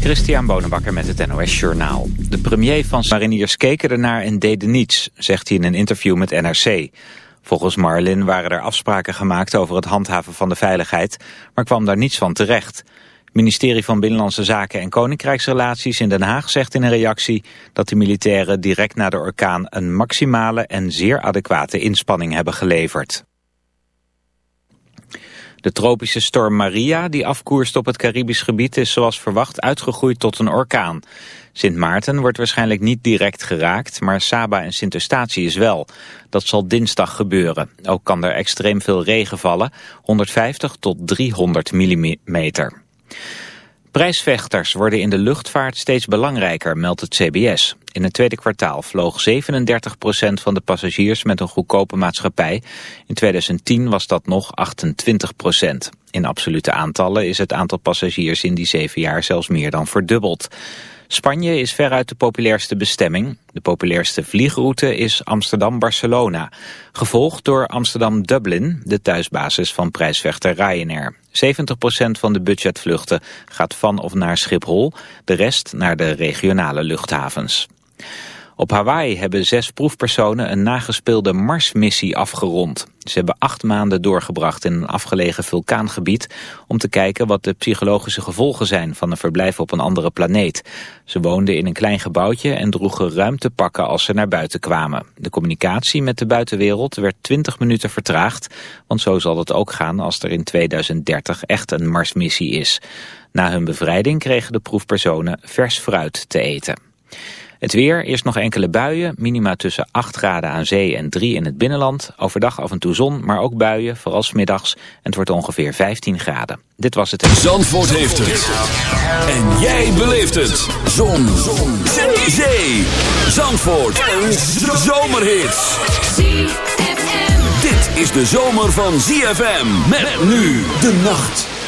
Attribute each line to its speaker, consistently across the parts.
Speaker 1: Christian Bonenbakker met het NOS Journaal. De premier van mariniers keken ernaar en deden niets, zegt hij in een interview met NRC. Volgens Marlin waren er afspraken gemaakt over het handhaven van de veiligheid, maar kwam daar niets van terecht. Ministerie van Binnenlandse Zaken en Koninkrijksrelaties in Den Haag zegt in een reactie dat de militairen direct na de orkaan een maximale en zeer adequate inspanning hebben geleverd. De tropische storm Maria, die afkoerst op het Caribisch gebied, is zoals verwacht uitgegroeid tot een orkaan. Sint Maarten wordt waarschijnlijk niet direct geraakt, maar Saba en Sint Eustatius wel. Dat zal dinsdag gebeuren. Ook kan er extreem veel regen vallen, 150 tot 300 millimeter. Prijsvechters worden in de luchtvaart steeds belangrijker, meldt het CBS. In het tweede kwartaal vloog 37% van de passagiers met een goedkope maatschappij. In 2010 was dat nog 28%. In absolute aantallen is het aantal passagiers in die zeven jaar zelfs meer dan verdubbeld. Spanje is veruit de populairste bestemming. De populairste vliegroute is Amsterdam-Barcelona. Gevolgd door Amsterdam-Dublin, de thuisbasis van prijsvechter Ryanair. 70% van de budgetvluchten gaat van of naar Schiphol, de rest naar de regionale luchthavens. Op Hawaii hebben zes proefpersonen een nagespeelde Marsmissie afgerond. Ze hebben acht maanden doorgebracht in een afgelegen vulkaangebied... om te kijken wat de psychologische gevolgen zijn van een verblijf op een andere planeet. Ze woonden in een klein gebouwtje en droegen ruimtepakken als ze naar buiten kwamen. De communicatie met de buitenwereld werd 20 minuten vertraagd... want zo zal het ook gaan als er in 2030 echt een Marsmissie is. Na hun bevrijding kregen de proefpersonen vers fruit te eten. Het weer, eerst nog enkele buien, minima tussen 8 graden aan zee en 3 in het binnenland. Overdag af en toe zon, maar ook buien, vooral smiddags. En het wordt ongeveer 15 graden. Dit was het.
Speaker 2: Zandvoort heeft het. En jij beleeft het. Zon. zon. Zee. zee. Zandvoort. Een zomerhit. Dit is de zomer van ZFM. Met nu de nacht.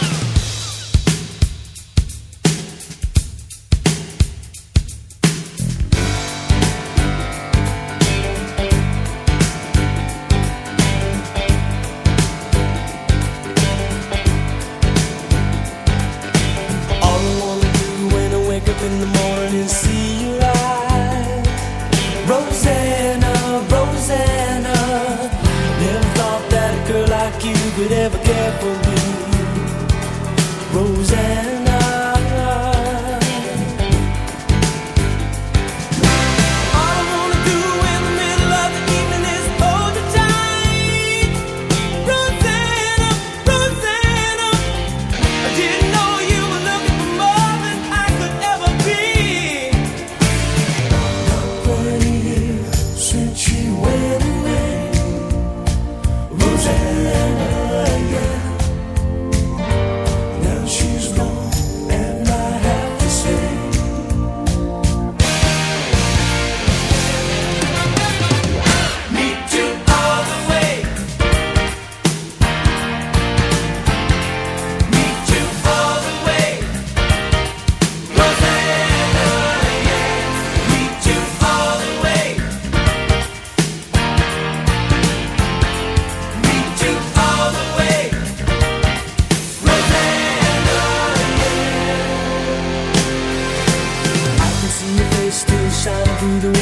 Speaker 3: Through the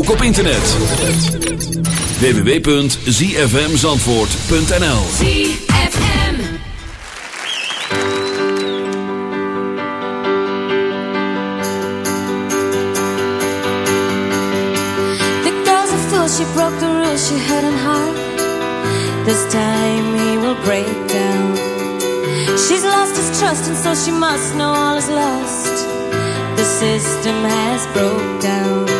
Speaker 2: ook op internet. www.zfmzandvoort.nl
Speaker 4: ZFM
Speaker 5: The girl's a fool, she broke the rules, she had an heart. This time he will break down. She's lost his trust and so she must know all is lost. The system has broke down.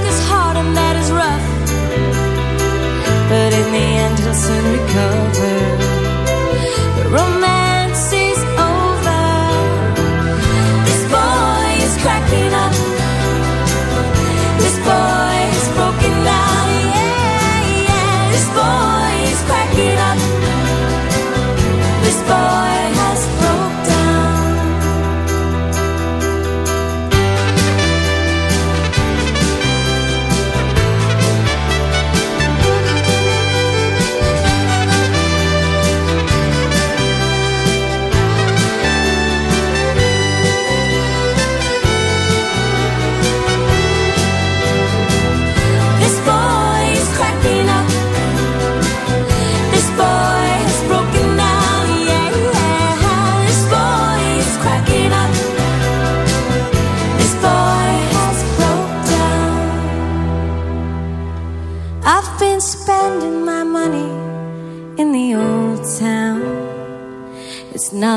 Speaker 5: the angels soon recover. The romance.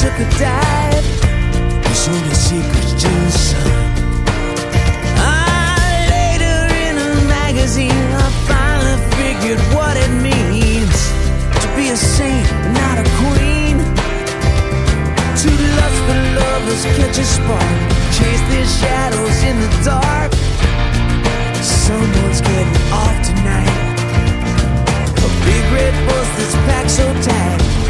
Speaker 6: took a dive. It's only secrets to the sun. Ah, later in a magazine, I finally figured what it means to be a saint, not a queen. Two lust lovers, catch a spark, chase their shadows in the dark. Someone's getting off tonight. A big red bus that's packed so tight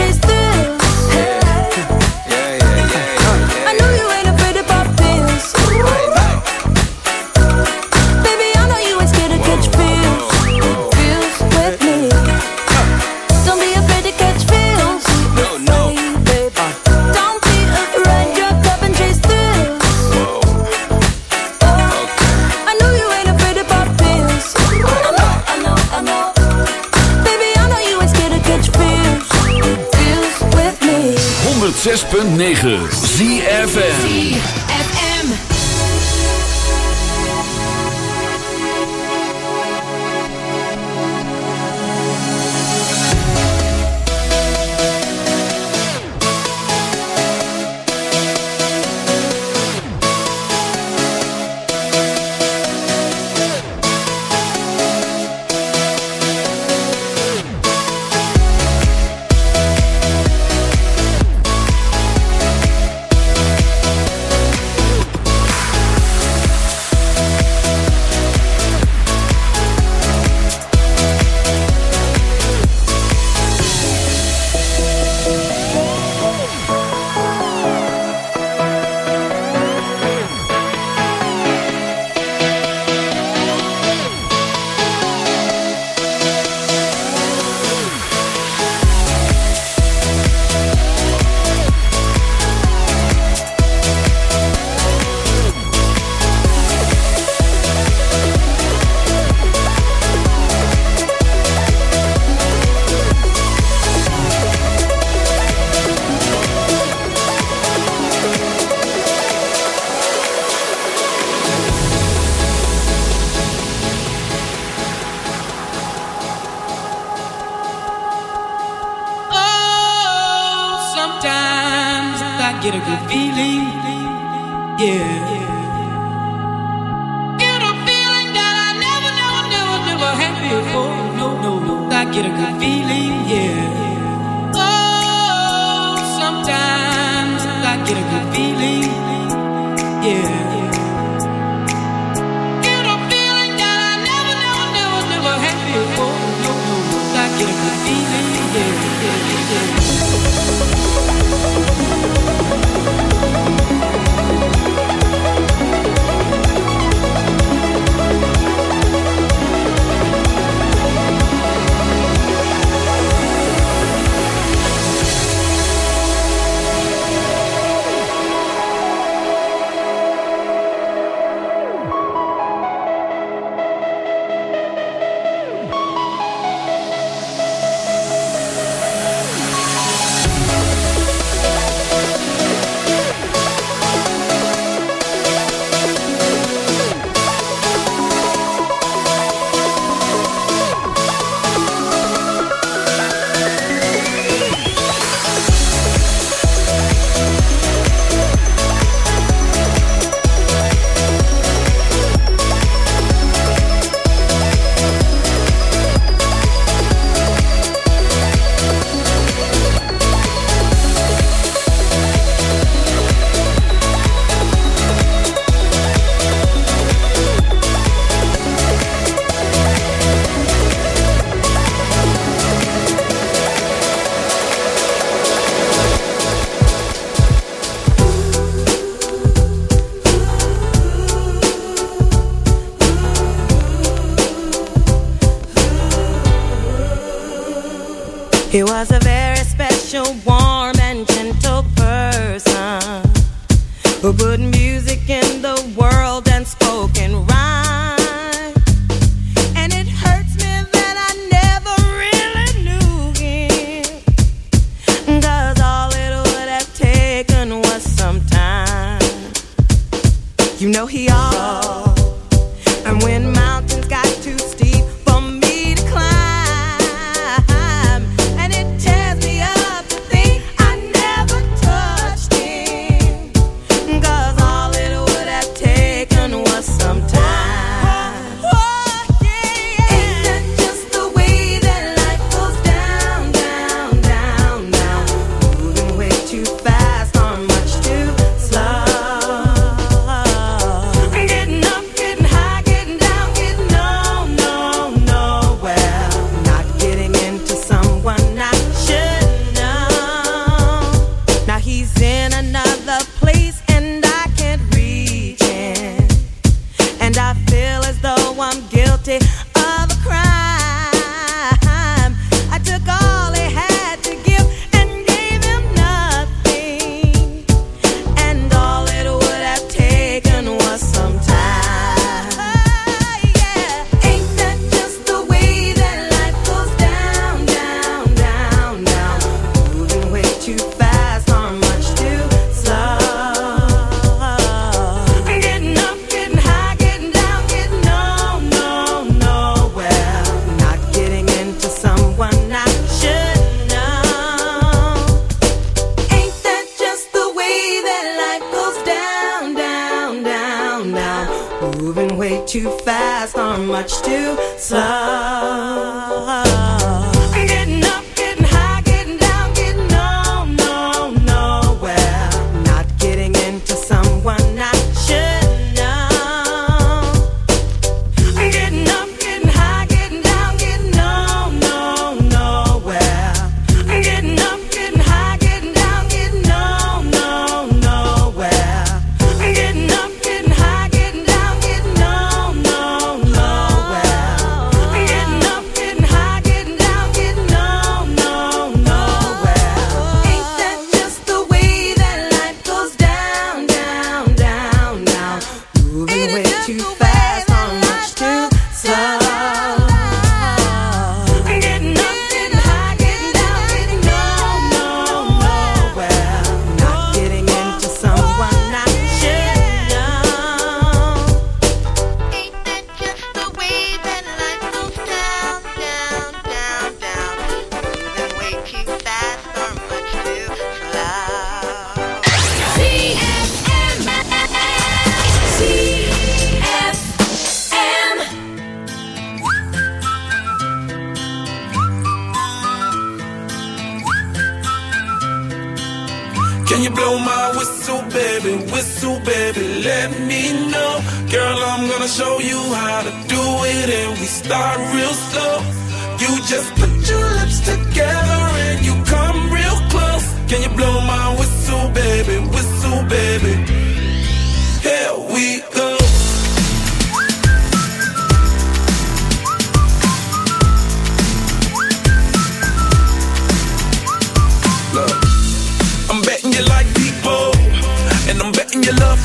Speaker 5: chase
Speaker 2: 106.9
Speaker 7: ZFN
Speaker 6: It was a very know.
Speaker 8: Girl, I'm gonna show you how to do it, and we start real slow. You just put your lips together and you come real close. Can you blow my whistle, baby? Whistle, baby. Here we go. Look, I'm betting you like people, and I'm betting you love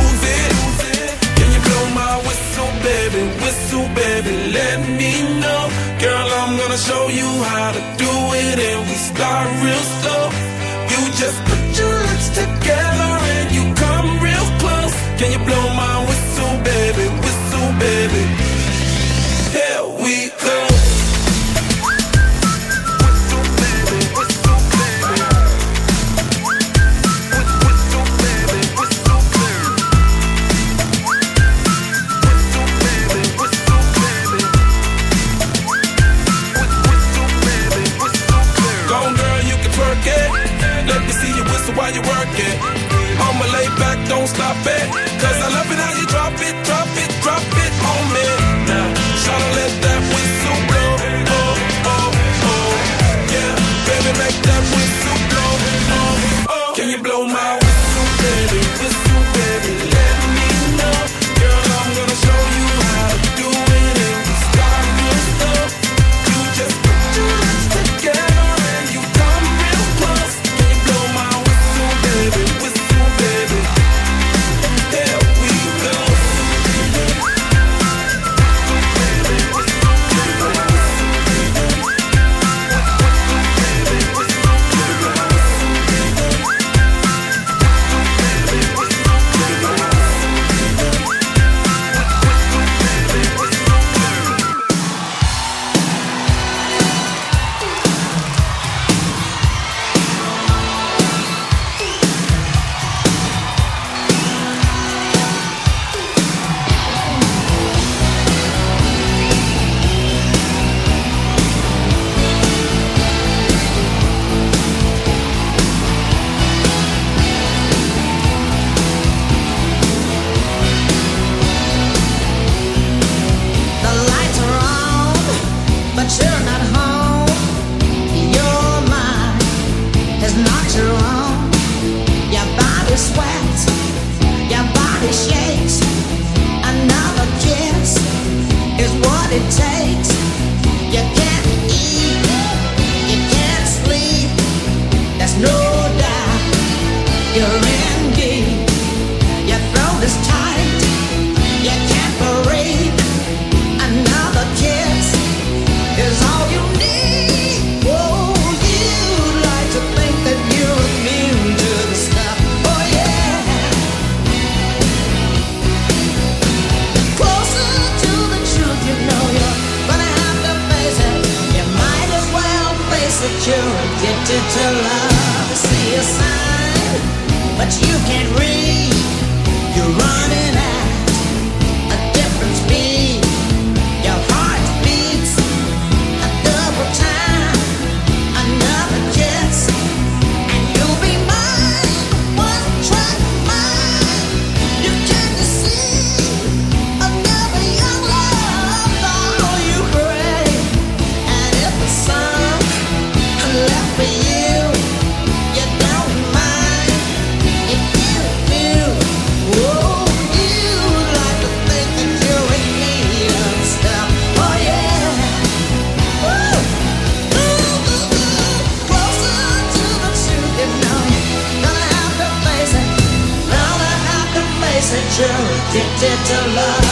Speaker 6: addicted to love.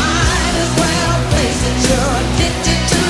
Speaker 6: Might as well face it, you're addicted to